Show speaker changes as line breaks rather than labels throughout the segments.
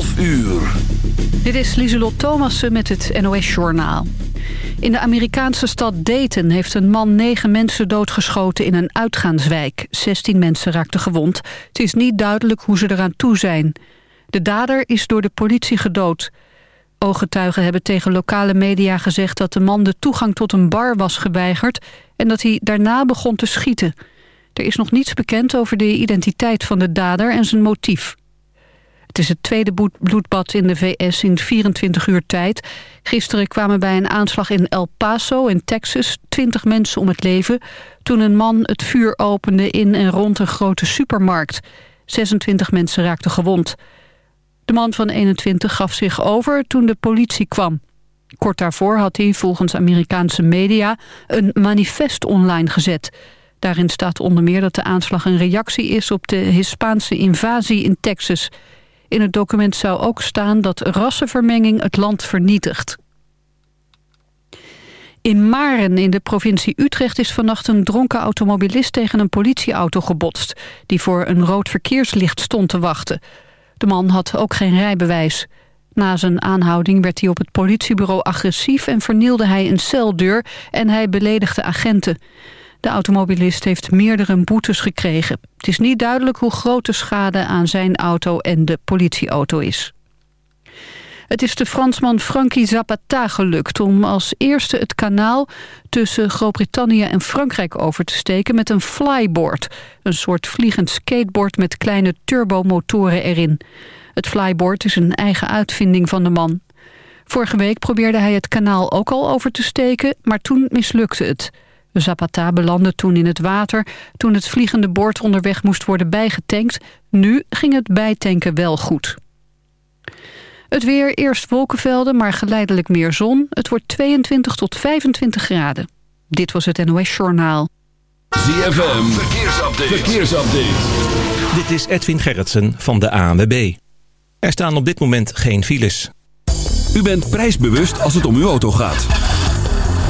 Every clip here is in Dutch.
12 uur.
Dit is Lieselot Thomassen met het NOS-journaal. In de Amerikaanse stad Dayton heeft een man negen mensen doodgeschoten in een uitgaanswijk. 16 mensen raakten gewond. Het is niet duidelijk hoe ze eraan toe zijn. De dader is door de politie gedood. Ooggetuigen hebben tegen lokale media gezegd dat de man de toegang tot een bar was geweigerd... en dat hij daarna begon te schieten. Er is nog niets bekend over de identiteit van de dader en zijn motief. Het is het tweede bloedbad in de VS in 24 uur tijd. Gisteren kwamen bij een aanslag in El Paso in Texas 20 mensen om het leven... toen een man het vuur opende in en rond een grote supermarkt. 26 mensen raakten gewond. De man van 21 gaf zich over toen de politie kwam. Kort daarvoor had hij volgens Amerikaanse media een manifest online gezet... Daarin staat onder meer dat de aanslag een reactie is op de Hispaanse invasie in Texas. In het document zou ook staan dat rassenvermenging het land vernietigt. In Maren in de provincie Utrecht is vannacht een dronken automobilist tegen een politieauto gebotst... die voor een rood verkeerslicht stond te wachten. De man had ook geen rijbewijs. Na zijn aanhouding werd hij op het politiebureau agressief... en vernielde hij een celdeur en hij beledigde agenten. De automobilist heeft meerdere boetes gekregen. Het is niet duidelijk hoe groot de schade aan zijn auto en de politieauto is. Het is de Fransman Frankie Zapata gelukt om als eerste het kanaal tussen Groot-Brittannië en Frankrijk over te steken met een flyboard. Een soort vliegend skateboard met kleine turbomotoren erin. Het flyboard is een eigen uitvinding van de man. Vorige week probeerde hij het kanaal ook al over te steken, maar toen mislukte het. Zapata belandde toen in het water toen het vliegende bord onderweg moest worden bijgetankt. Nu ging het bijtanken wel goed. Het weer, eerst wolkenvelden, maar geleidelijk meer zon. Het wordt 22 tot 25 graden. Dit was het NOS Journaal.
ZFM, verkeersupdate. verkeersupdate.
Dit is Edwin Gerritsen van de ANWB. Er staan op dit moment geen files.
U bent prijsbewust als het om uw auto gaat.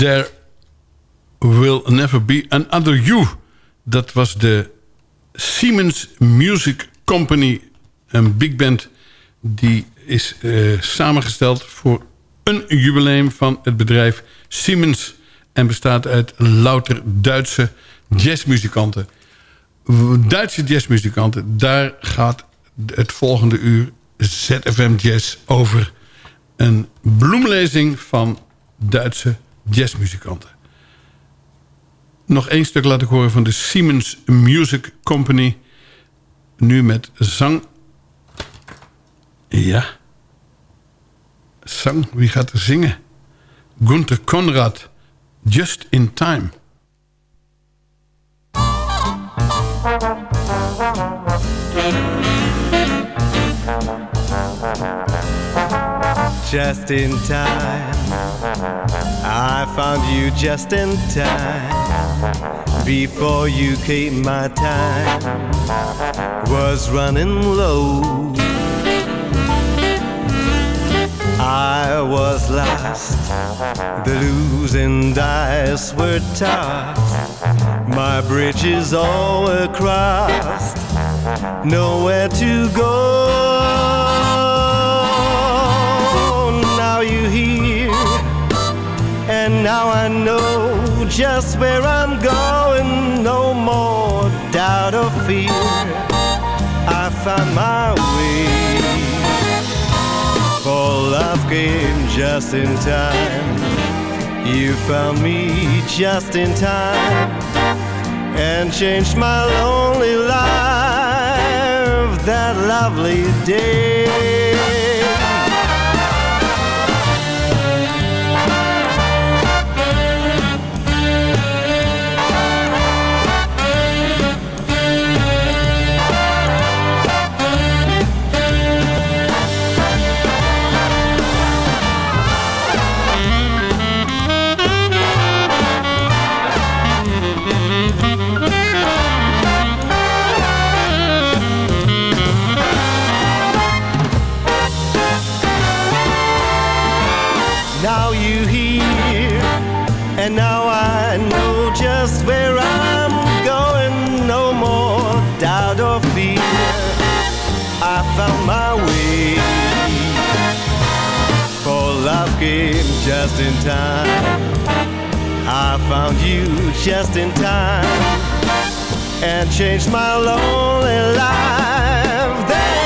There Will Never Be Another You. Dat was de Siemens Music Company. Een big band die is eh, samengesteld voor een jubileum van het bedrijf Siemens. En bestaat uit louter Duitse jazzmuzikanten. Duitse jazzmuzikanten, daar gaat het volgende uur ZFM Jazz over een bloemlezing van Duitse jazzmuzikanten. Nog één stuk laat ik horen van de Siemens Music Company. Nu met zang. Ja. Zang, wie gaat er zingen? Gunther Conrad, Just in Time.
Just in time. I found you just in time. Before you came, my time was running low. I was lost, the losing dice were tossed. My bridges all crossed, nowhere to go. Now I know just where I'm going. No more doubt or fear. I found my way. For love came just in time. You found me just in time and changed my lonely life that lovely day. Just in time. I found you just in time and changed my lonely life. That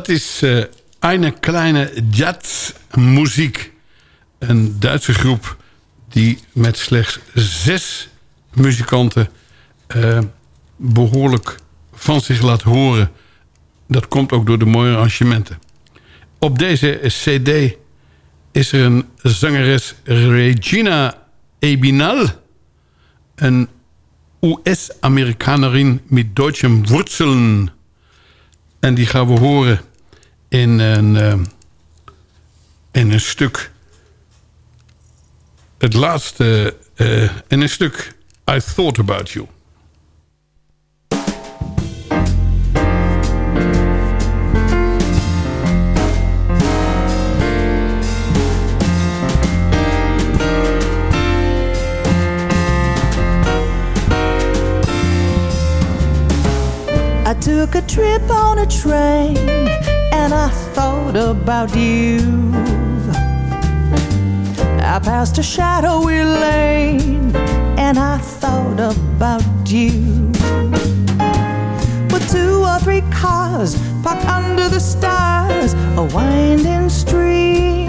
Dat is eh Eine Kleine Jazzmuziek. Een Duitse groep die met slechts zes muzikanten... eh, behoorlijk van zich laat horen. Dat komt ook door de mooie arrangementen. Op deze cd is er een zangeres Regina Ebinal... een US-Amerikanerin met Duitse Wurzeln... En die gaan we horen in een, eh, in een stuk... Het laatste... eh, in een stuk I Thought About You.
I took a trip on a train and I thought about you. I passed a shadowy lane and I thought about you. With two or three cars parked under the stars, a winding stream.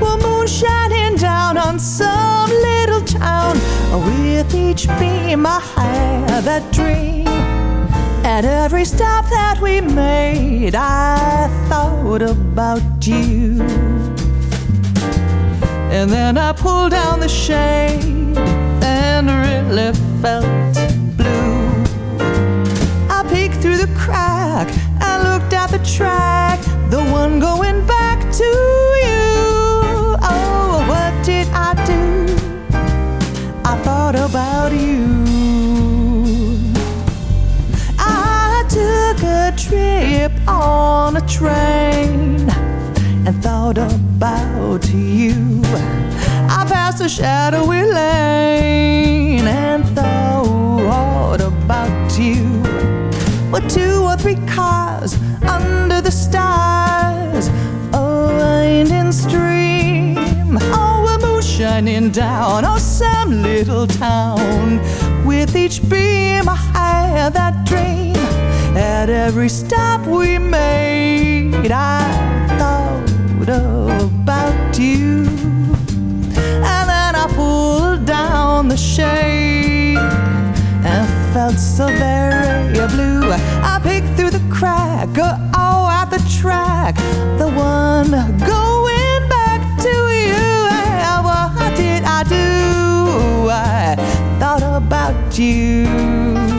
Well, moon shining down on some little town. With each beam, I had that dream. At every stop that we made, I thought about you. And then I pulled down the shade and really felt blue. I peeked through the crack and looked at the track, the one going back to you. Oh, what did I do? I thought about you. On a train and thought about you. I passed a shadowy lane and thought about you. With two or three cars under the stars, a winding stream. Oh, a moon shining down on some little town. With each beam, I had that dream. At every stop we made, I thought about you. And then I pulled down the shade and felt so very blue. I picked through the crack, oh, at the track, the one going back to you. And what did I do? I thought about you.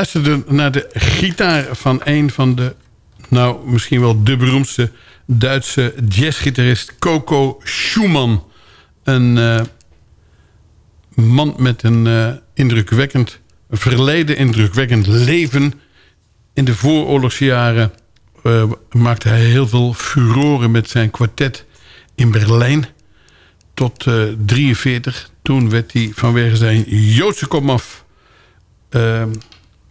Wij luisterden naar de gitaar van een van de... nou, misschien wel de beroemdste Duitse jazzgitarist Coco Schumann. Een eh, man met een eh, indrukwekkend verleden, indrukwekkend leven. In de vooroorlogsjaren eh, maakte hij heel veel furoren met zijn kwartet in Berlijn. Tot 43. Toen werd hij vanwege zijn Joodse komaf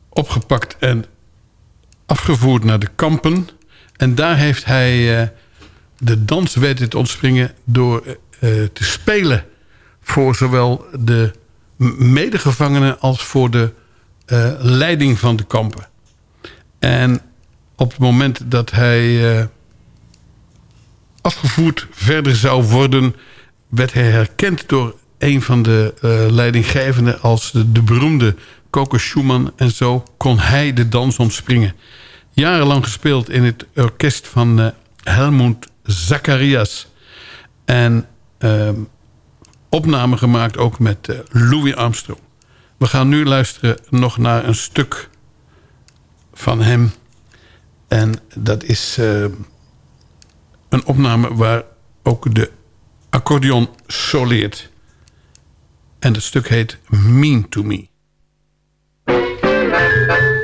opgepakt en afgevoerd naar de kampen. En daar heeft hij uh, de te ontspringen... door uh, te spelen voor zowel de medegevangenen... als voor de leiding van de kampen. En op het moment dat hij afgevoerd verder zou worden... werd hij herkend door een van de leidinggevenden... als de beroemde Coco Schumann en zo kon hij de dans omspringen. Jarenlang gespeeld in het orkest van uh, Helmut Zacharias. En uh, opname gemaakt ook met uh, Louis Armstrong. We gaan nu luisteren nog naar een stuk van hem. En dat is een opname waar ook de accordeon soleert. En het stuk heet Mean to Me.
thank you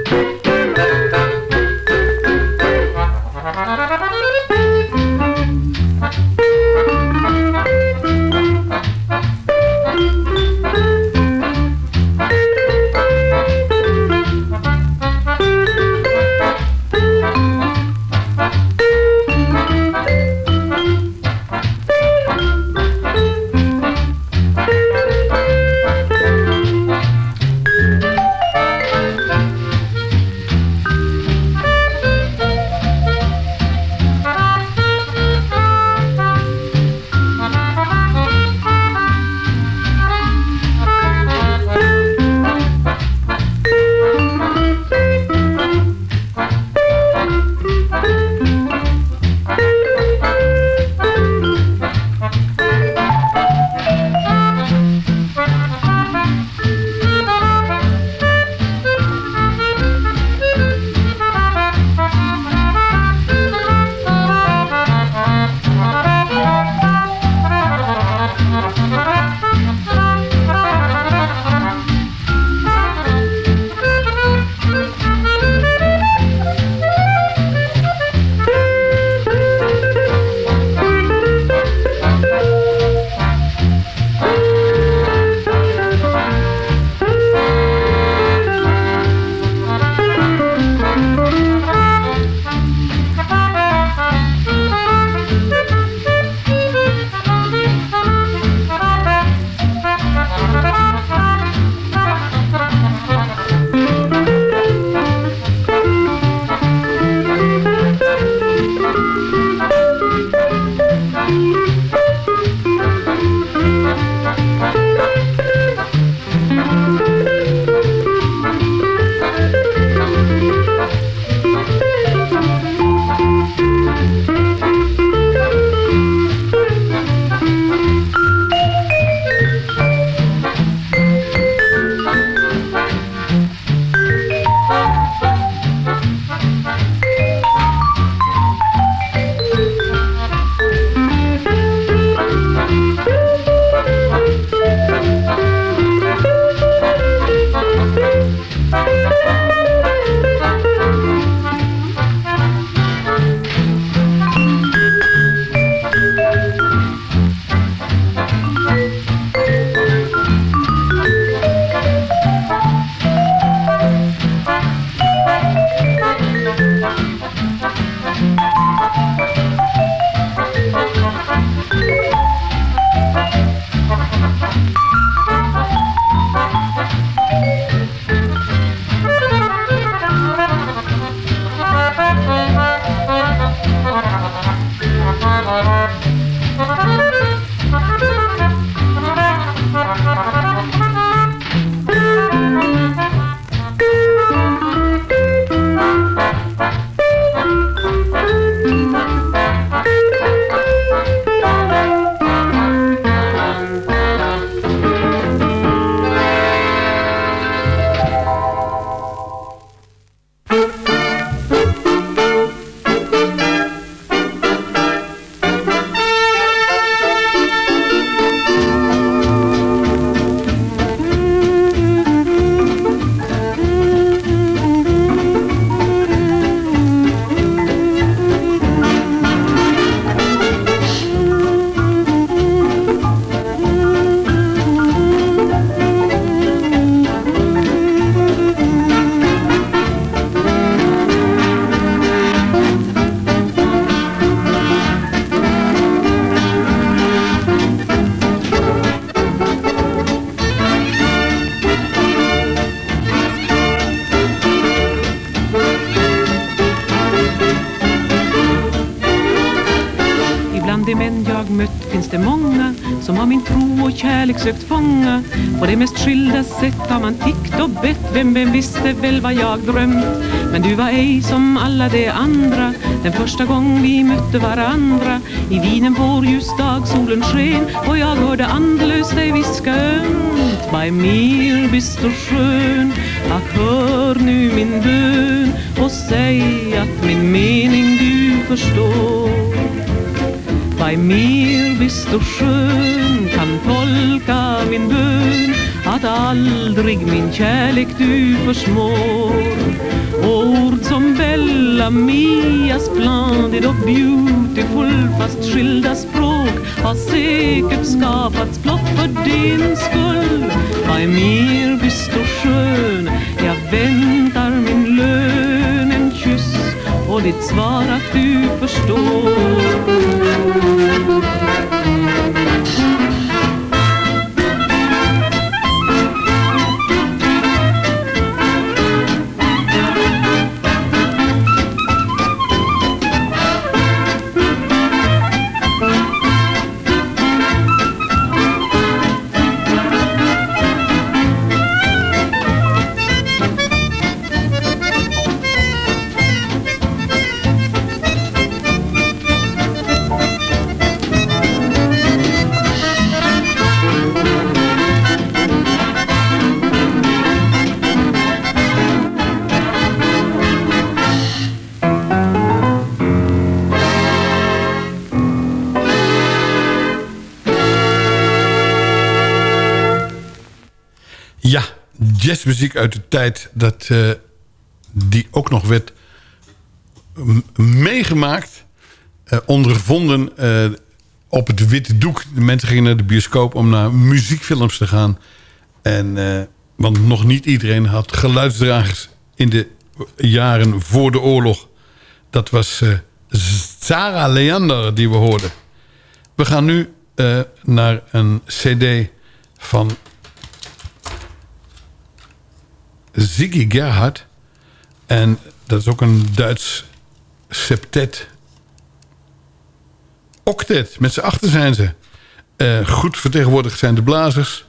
fånga. På de mest skilda sätt har man tickt och bett, vem, vem visste väl vad jag drömt. Men du var ej som alla de andra, den första gång vi mötte varandra. I vinen vår dag solen sken och jag hörde andlöst dig viska ömt. Bei mir bist du skön, ach hör nu min bön och säg att min mening du förstår. Bei mir bist du skön, kan tolka min bön att aldrig min kärlek du försmår. Ord som Bella, Mia, splendid och beautiful fast skilda språk har säkert skapats blott för din skull. Vad är mer byst och skön, jag väntar min lön, en kyss och ditt svar att du förstår.
Uit de tijd dat eh, die ook nog werd meegemaakt, eh, ondervonden eh, op het witte doek. De mensen gingen naar de bioscoop om naar muziekfilms te gaan. En, want nog niet iedereen had geluidsdragers in de jaren voor de oorlog. Dat was Sarah Leander die we hoorden. We gaan nu naar een cd van Ziggy Gerhard. En dat is ook een Duits septet. Octet, met z'n achter zijn ze. Eh, goed vertegenwoordigd zijn de blazers.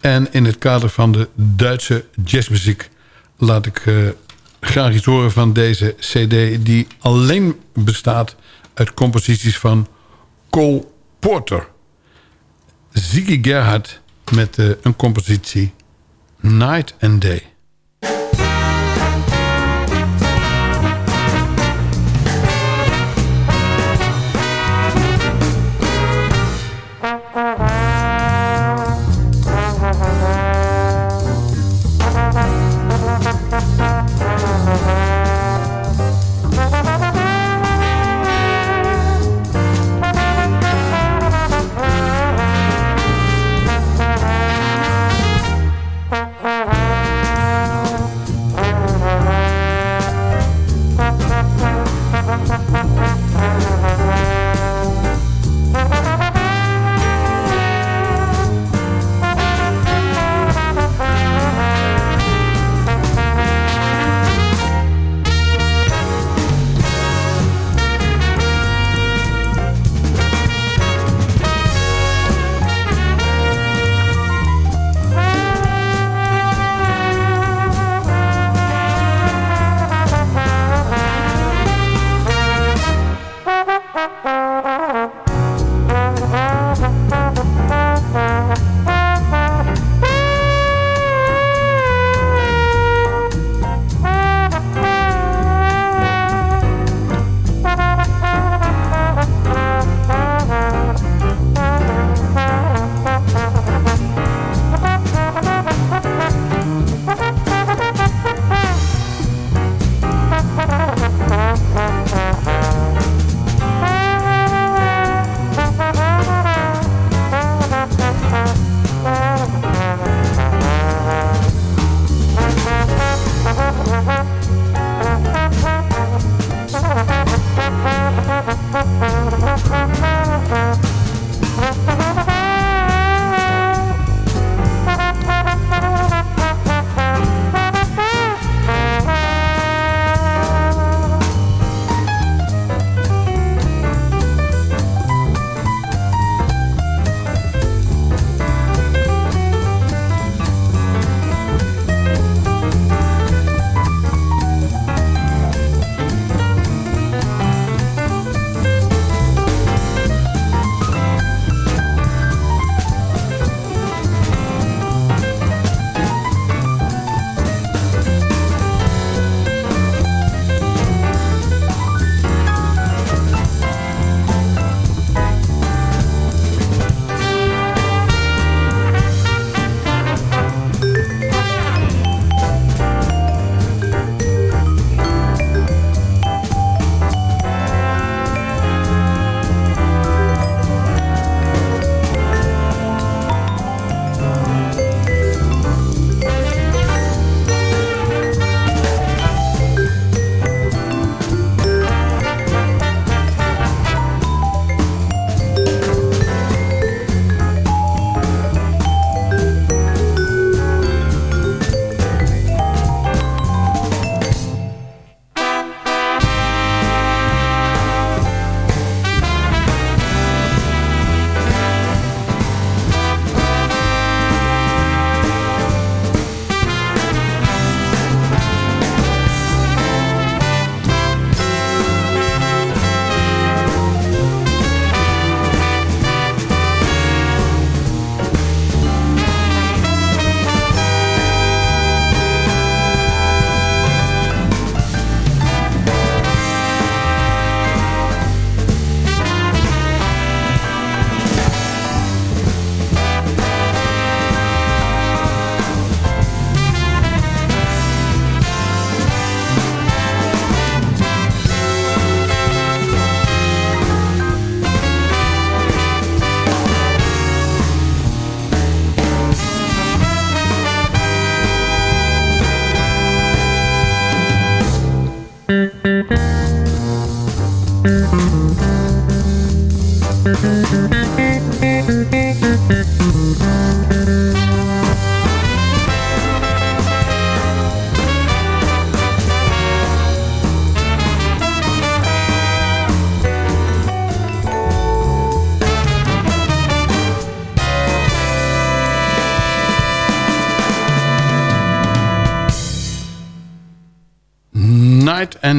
En in het kader van de Duitse jazzmuziek... laat ik eh, graag iets horen van deze cd... die alleen bestaat uit composities van Cole Porter. Ziggy Gerhard met eh, een compositie Night and Day.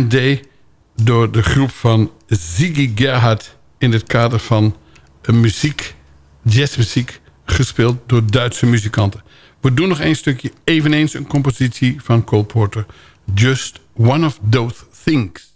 Day door de groep van Ziggy Gerhard... in het kader van een muziek, jazzmuziek... gespeeld door Duitse muzikanten. We doen nog één stukje, eveneens een compositie van Cole Porter. Just One of Those Things.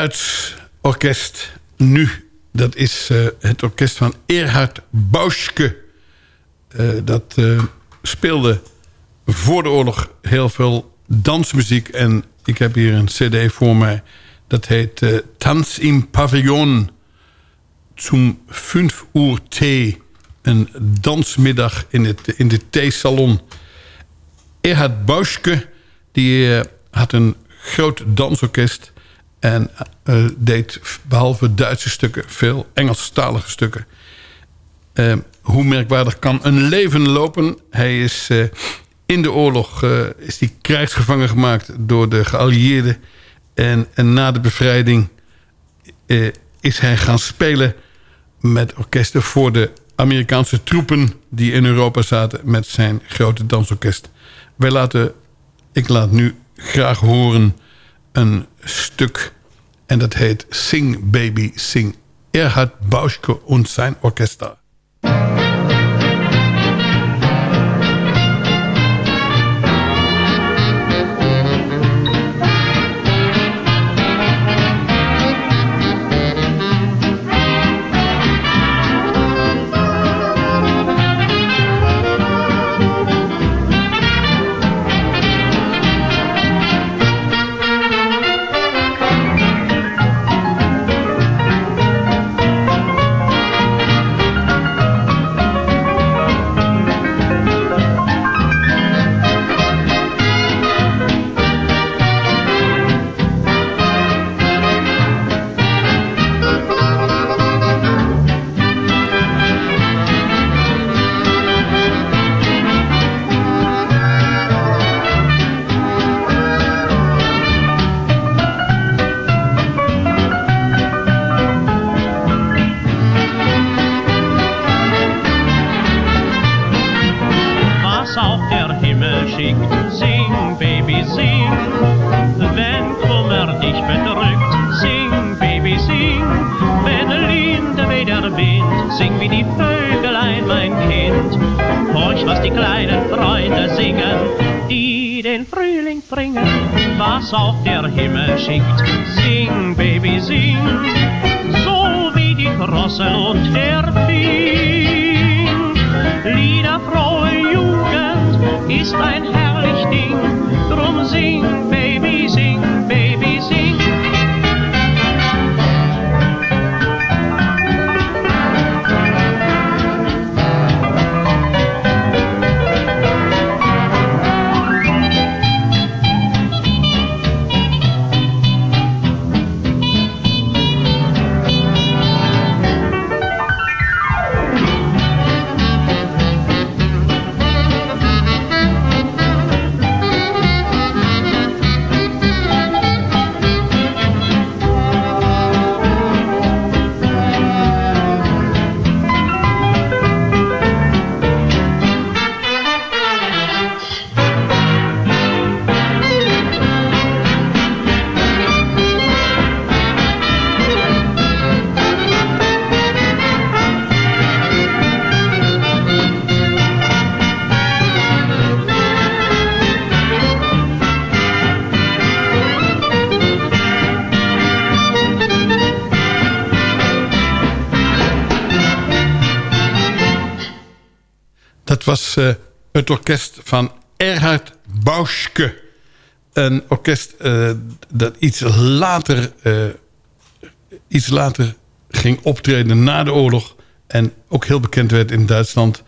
Duits orkest nu, dat is eh, het orkest van Erhard Bauschke. Eh, dat eh, speelde voor de oorlog heel veel dansmuziek. En ik heb hier een cd voor mij. Dat heet uh, Tanz im Pavillon zum 5 uur thee. Een dansmiddag in, het, in de theesalon. Erhard Bauschke die, had een groot dansorkest... en uh, deed behalve Duitse stukken veel Engelstalige stukken. hoe merkwaardig kan een leven lopen? Hij is in de oorlog uh, is hij krijgsgevangen gemaakt door de geallieerden. En, en na de bevrijding is hij gaan spelen met orkesten voor de Amerikaanse troepen die in Europa zaten met zijn grote dansorkest. Wij laten, ik laat nu graag horen een stuk en dat heet Sing Baby Sing. Erhard Bauschke en zijn orkester. Orkest van Erhard Bauschke. Een orkest uh, dat iets later, uh, iets later ging optreden na de oorlog. En ook heel bekend werd in Duitsland.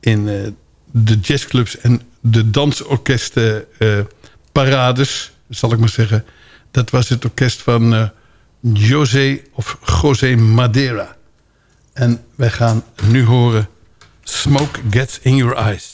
In de jazzclubs en de dansorkesten parades, zal ik maar zeggen. Dat was het orkest van José of José Madeira. En wij gaan nu horen... Smoke Gets in Your Eyes.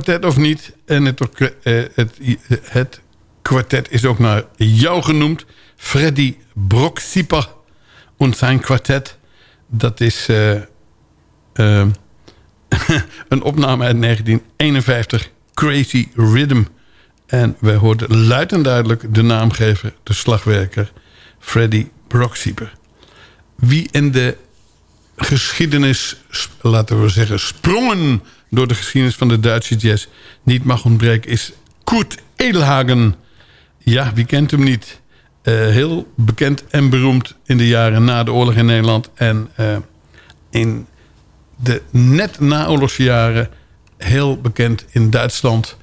Kwartet of niet. En het, eh, het, het kwartet is ook naar jou genoemd. Freddy Broksieper en zijn kwartet. Dat is eh, eh, een opname uit 1951. Crazy Rhythm. En we hoorden luid en duidelijk de naamgever, de slagwerker... Freddy Broksieper. Wie in de geschiedenis, laten we zeggen, sprongen door de geschiedenis van de Duitse jazz niet mag ontbreken, is Kurt Edelhagen. Ja, wie kent hem niet? Eh, heel bekend en beroemd in de jaren na de oorlog in Nederland. En eh, in de net naoorlogsjaren heel bekend in Duitsland.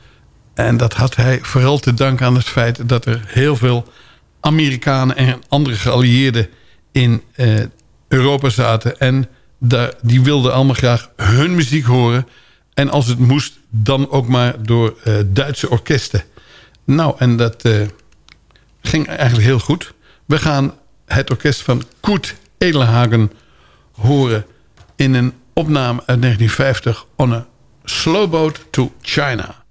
En dat had hij vooral te danken aan het feit dat er heel veel Amerikanen en andere geallieerden in eh, Europa zaten. En die wilden allemaal graag hun muziek horen. En als het moest, dan ook maar door eh, Duitse orkesten. Nou, en dat eh, ging eigenlijk heel goed. We gaan het orkest van Kurt Edelhagen horen... in een opname uit 1950 on a slow boat to China.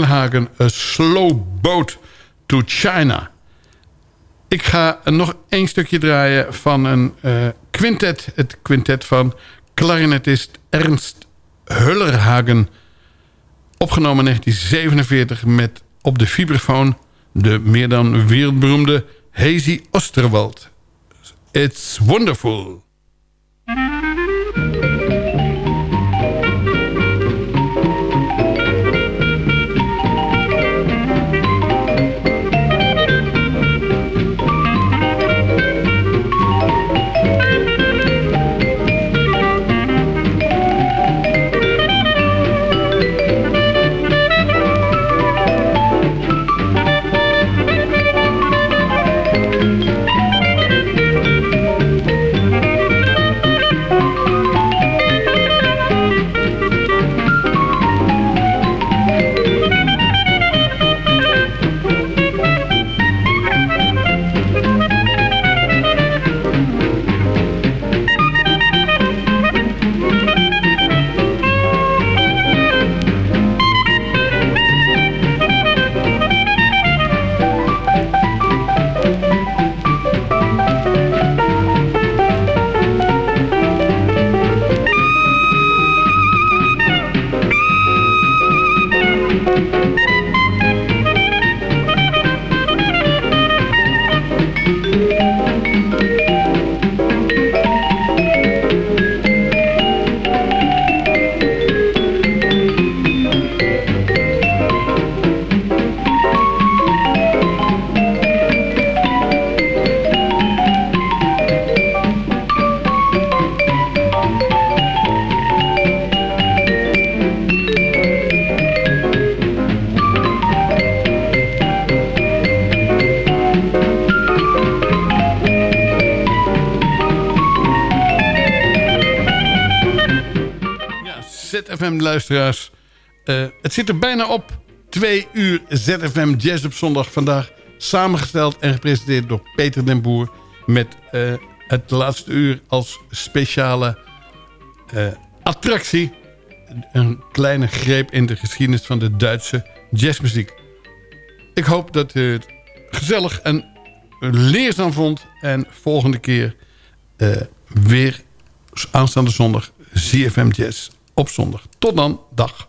A Slow Boat to China. Ik ga nog één stukje draaien van een eh, quintet. Het quintet van klarinetist Ernst Hullerhagen. Opgenomen in 1947 met op de vibrafoon... de meer dan wereldberoemde Hazy Osterwald. It's wonderful. ZFM-luisteraars. Uh, het zit er bijna op. Twee uur ZFM Jazz op zondag vandaag. Samengesteld en gepresenteerd door Peter den Boer. Met uh, het laatste uur als speciale uh, attractie. Een kleine greep in de geschiedenis van de Duitse jazzmuziek. Ik hoop dat u het gezellig en leerzaam vond. En volgende keer weer aanstaande zondag ZFM Jazz op zondag. Tot dan, dag.